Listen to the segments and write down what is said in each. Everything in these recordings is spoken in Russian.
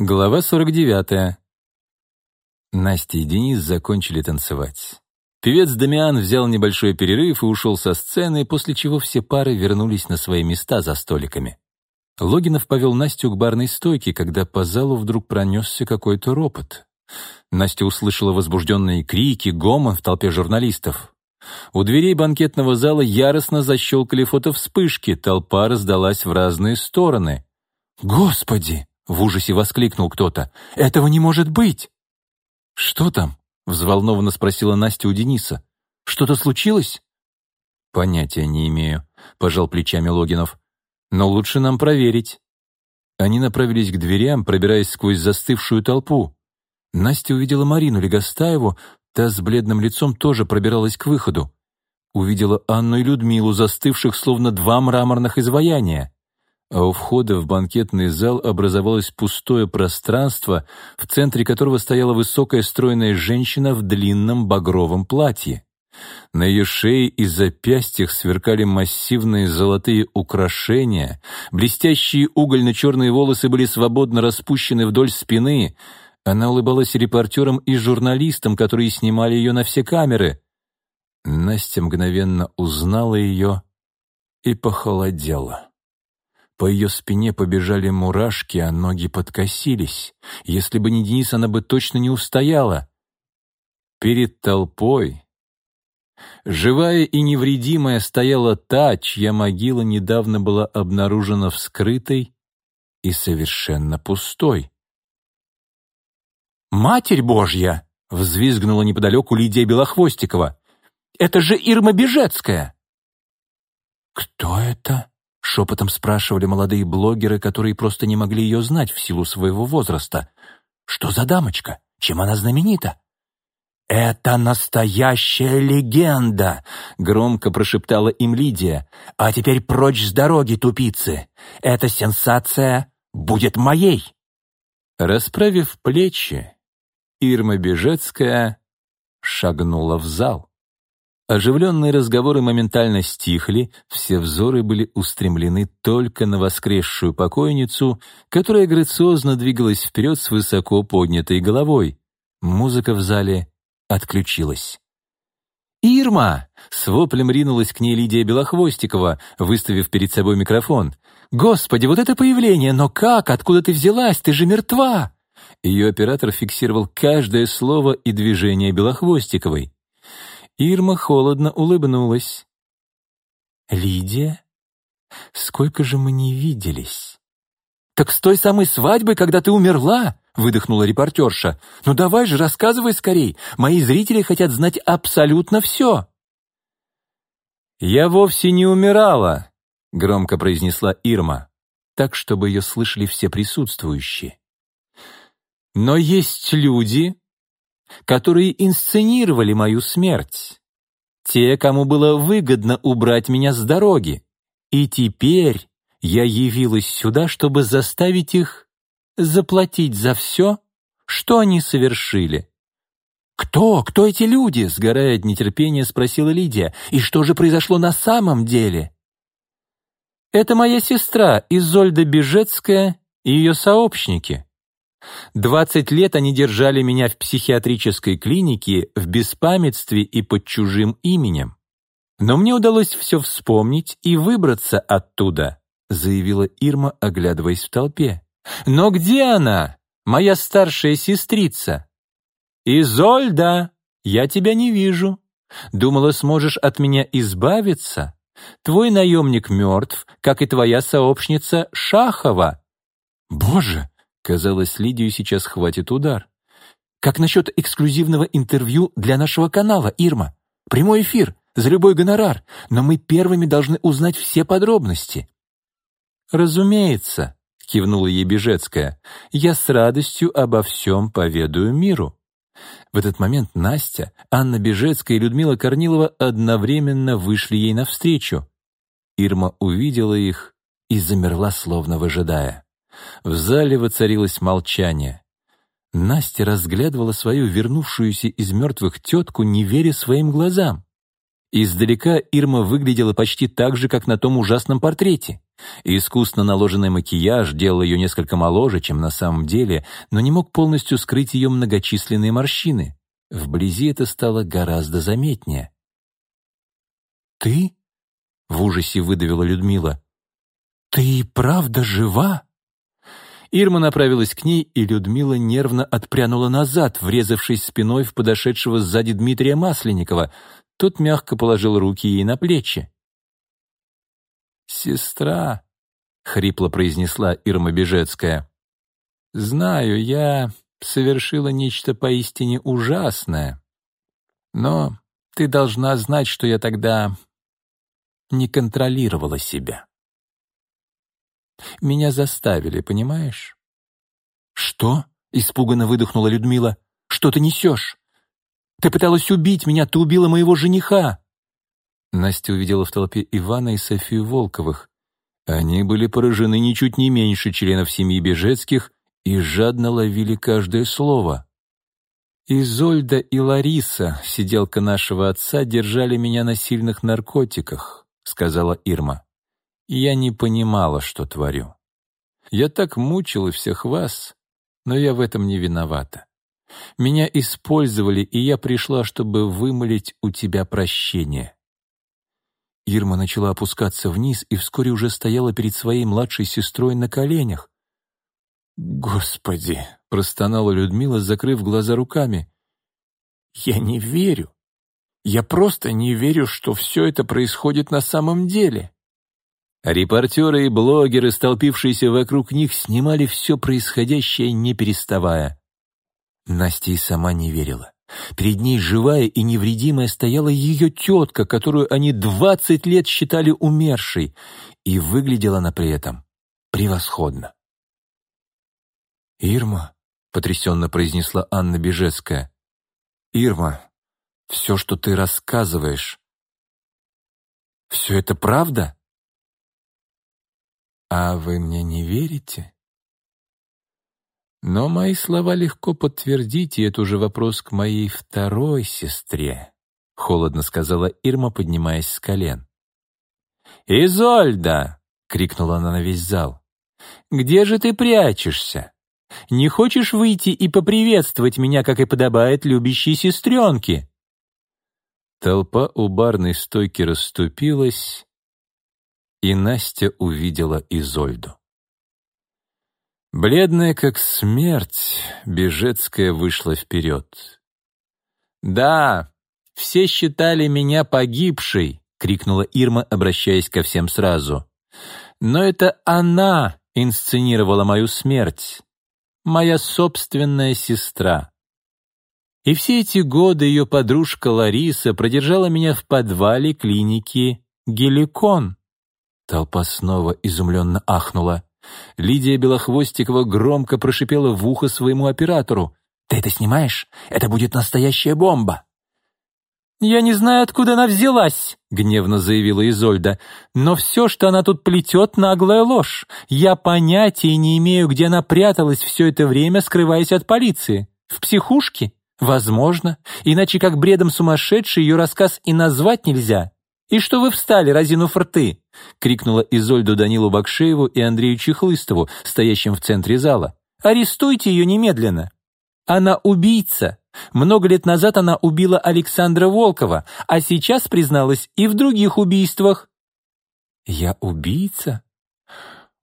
Глава 49. Настя и Денис закончили танцевать. Певец Дамиан взял небольшой перерыв и ушел со сцены, после чего все пары вернулись на свои места за столиками. Логинов повел Настю к барной стойке, когда по залу вдруг пронесся какой-то ропот. Настя услышала возбужденные крики, гомон в толпе журналистов. У дверей банкетного зала яростно защелкали фотовспышки, толпа раздалась в разные стороны. «Господи!» В ужасе воскликнул кто-то. «Этого не может быть!» «Что там?» — взволнованно спросила Настя у Дениса. «Что-то случилось?» «Понятия не имею», — пожал плечами Логинов. «Но лучше нам проверить». Они направились к дверям, пробираясь сквозь застывшую толпу. Настя увидела Марину Легостаеву, та с бледным лицом тоже пробиралась к выходу. Увидела Анну и Людмилу, застывших словно два мраморных изваяния а у входа в банкетный зал образовалось пустое пространство, в центре которого стояла высокая стройная женщина в длинном багровом платье. На ее шее и запястьях сверкали массивные золотые украшения, блестящие угольно-черные волосы были свободно распущены вдоль спины. Она улыбалась репортерам и журналистам, которые снимали ее на все камеры. Настя мгновенно узнала ее и похолодела. По ее спине побежали мурашки, а ноги подкосились. Если бы не Денис, она бы точно не устояла. Перед толпой, живая и невредимая, стояла та, чья могила недавно была обнаружена вскрытой и совершенно пустой. «Матерь Божья!» — взвизгнула неподалеку Лидия Белохвостикова. «Это же Ирма Бежецкая!» «Кто это?» Шепотом спрашивали молодые блогеры, которые просто не могли ее знать в силу своего возраста. «Что за дамочка? Чем она знаменита?» «Это настоящая легенда!» — громко прошептала им Лидия. «А теперь прочь с дороги, тупицы! Эта сенсация будет моей!» Расправив плечи, Ирма Бежецкая шагнула в зал. Оживленные разговоры моментально стихли, все взоры были устремлены только на воскресшую покойницу, которая грациозно двигалась вперед с высоко поднятой головой. Музыка в зале отключилась. «Ирма!» — с воплем ринулась к ней Лидия Белохвостикова, выставив перед собой микрофон. «Господи, вот это появление! Но как? Откуда ты взялась? Ты же мертва!» Ее оператор фиксировал каждое слово и движение Белохвостиковой. Ирма холодно улыбнулась. «Лидия? Сколько же мы не виделись?» «Так с той самой свадьбы, когда ты умерла?» — выдохнула репортерша. «Ну давай же, рассказывай скорей. Мои зрители хотят знать абсолютно все». «Я вовсе не умирала», — громко произнесла Ирма, так, чтобы ее слышали все присутствующие. «Но есть люди, которые инсценировали мою смерть. Те, кому было выгодно убрать меня с дороги. И теперь я явилась сюда, чтобы заставить их заплатить за все, что они совершили. «Кто? Кто эти люди?» — сгорая от нетерпения, спросила Лидия. «И что же произошло на самом деле?» «Это моя сестра Изольда Бежецкая и ее сообщники», Двадцать лет они держали меня в психиатрической клинике в беспамятстве и под чужим именем. Но мне удалось все вспомнить и выбраться оттуда, заявила Ирма, оглядываясь в толпе. Но где она, моя старшая сестрица? Изольда, я тебя не вижу. Думала, сможешь от меня избавиться? Твой наемник мертв, как и твоя сообщница Шахова. Боже, Казалось, Лидию сейчас хватит удар. «Как насчет эксклюзивного интервью для нашего канала, Ирма? Прямой эфир, за любой гонорар, но мы первыми должны узнать все подробности». «Разумеется», — кивнула ей Бежецкая, «я с радостью обо всем поведаю миру». В этот момент Настя, Анна Бежецкая и Людмила Корнилова одновременно вышли ей навстречу. Ирма увидела их и замерла, словно выжидая. В зале воцарилось молчание. Настя разглядывала свою вернувшуюся из мертвых тетку, не веря своим глазам. Издалека Ирма выглядела почти так же, как на том ужасном портрете. Искусно наложенный макияж делал ее несколько моложе, чем на самом деле, но не мог полностью скрыть ее многочисленные морщины. Вблизи это стало гораздо заметнее. «Ты?» — в ужасе выдавила Людмила. «Ты правда жива?» Ирма направилась к ней, и Людмила нервно отпрянула назад, врезавшись спиной в подошедшего сзади Дмитрия Масленникова. Тот мягко положил руки ей на плечи. «Сестра», — хрипло произнесла Ирма Бежецкая, — «знаю, я совершила нечто поистине ужасное, но ты должна знать, что я тогда не контролировала себя. Меня заставили, понимаешь?» «Что?» — испуганно выдохнула Людмила. «Что ты несешь? Ты пыталась убить меня, ты убила моего жениха!» Настя увидела в толпе Ивана и Софию Волковых. Они были поражены ничуть не меньше членов семьи Бежецких и жадно ловили каждое слово. «Изольда и Лариса, сиделка нашего отца, держали меня на сильных наркотиках», — сказала Ирма. «Я не понимала, что творю. Я так мучила всех вас, но я в этом не виновата. Меня использовали, и я пришла, чтобы вымолить у тебя прощение». Ирма начала опускаться вниз и вскоре уже стояла перед своей младшей сестрой на коленях. «Господи!» — простонала Людмила, закрыв глаза руками. «Я не верю. Я просто не верю, что все это происходит на самом деле». Репортеры и блогеры, столпившиеся вокруг них, снимали все происходящее, не переставая. Настя и сама не верила. Перед ней живая и невредимая стояла ее тетка, которую они двадцать лет считали умершей, и выглядела она при этом превосходно. «Ирма», — потрясенно произнесла Анна Бежецкая, «Ирма, все, что ты рассказываешь, все это правда?» «А вы мне не верите?» Но мои слова легко подтвердить, и это уже вопрос к моей второй сестре, — холодно сказала Ирма, поднимаясь с колен. «Изольда!» — крикнула она на весь зал. «Где же ты прячешься? Не хочешь выйти и поприветствовать меня, как и подобает любящей сестренке?» Толпа у барной стойки расступилась, и Настя увидела Изольду. Бледная как смерть, Бежецкая вышла вперед. «Да, все считали меня погибшей!» — крикнула Ирма, обращаясь ко всем сразу. «Но это она инсценировала мою смерть, моя собственная сестра. И все эти годы ее подружка Лариса продержала меня в подвале клиники Геликон». Толпа снова изумленно ахнула. Лидия Белохвостикова громко прошипела в ухо своему оператору. «Ты это снимаешь? Это будет настоящая бомба!» «Я не знаю, откуда она взялась», — гневно заявила Изольда. «Но все, что она тут плетет, наглая ложь. Я понятия не имею, где она пряталась все это время, скрываясь от полиции. В психушке? Возможно. Иначе как бредом сумасшедший ее рассказ и назвать нельзя. «И что вы встали, разинув рты?» — крикнула Изольду Данилу Бакшееву и Андрею Чехлыстову, стоящим в центре зала. «Арестуйте ее немедленно!» «Она убийца!» Много лет назад она убила Александра Волкова, а сейчас призналась и в других убийствах. «Я убийца?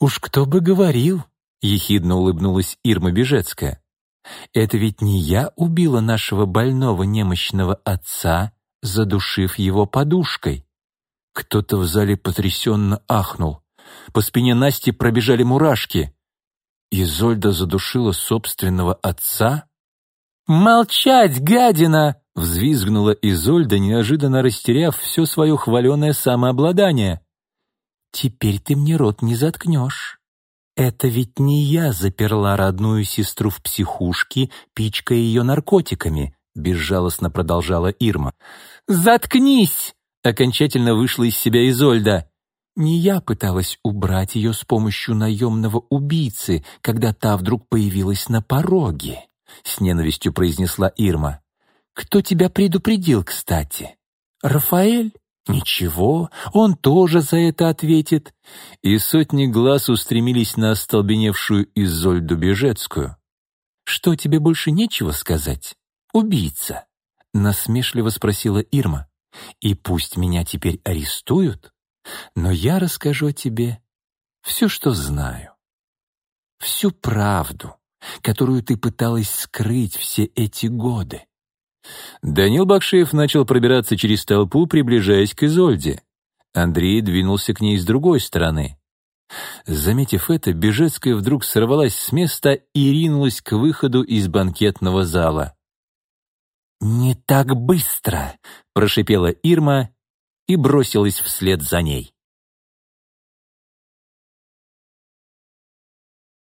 Уж кто бы говорил!» — ехидно улыбнулась Ирма Бежецкая. «Это ведь не я убила нашего больного немощного отца, задушив его подушкой. Кто-то в зале потрясенно ахнул. По спине Насти пробежали мурашки. Изольда задушила собственного отца? «Молчать, гадина!» — взвизгнула Изольда, неожиданно растеряв все свое хваленое самообладание. «Теперь ты мне рот не заткнешь. Это ведь не я заперла родную сестру в психушке, пичкая ее наркотиками», — безжалостно продолжала Ирма. «Заткнись!» Окончательно вышла из себя Изольда. Не я пыталась убрать ее с помощью наемного убийцы, когда та вдруг появилась на пороге, — с ненавистью произнесла Ирма. «Кто тебя предупредил, кстати? Рафаэль? Ничего, он тоже за это ответит. И сотни глаз устремились на остолбеневшую Изольду Бежецкую. Что тебе больше нечего сказать? Убийца, насмешливо спросила Ирма. И пусть меня теперь арестуют, но я расскажу тебе все, что знаю. Всю правду, которую ты пыталась скрыть все эти годы. Данил Бакшеев начал пробираться через толпу, приближаясь к Изольде. Андрей двинулся к ней с другой стороны. Заметив это, Бежецкая вдруг сорвалась с места и ринулась к выходу из банкетного зала. «Не так быстро!» — прошипела Ирма и бросилась вслед за ней.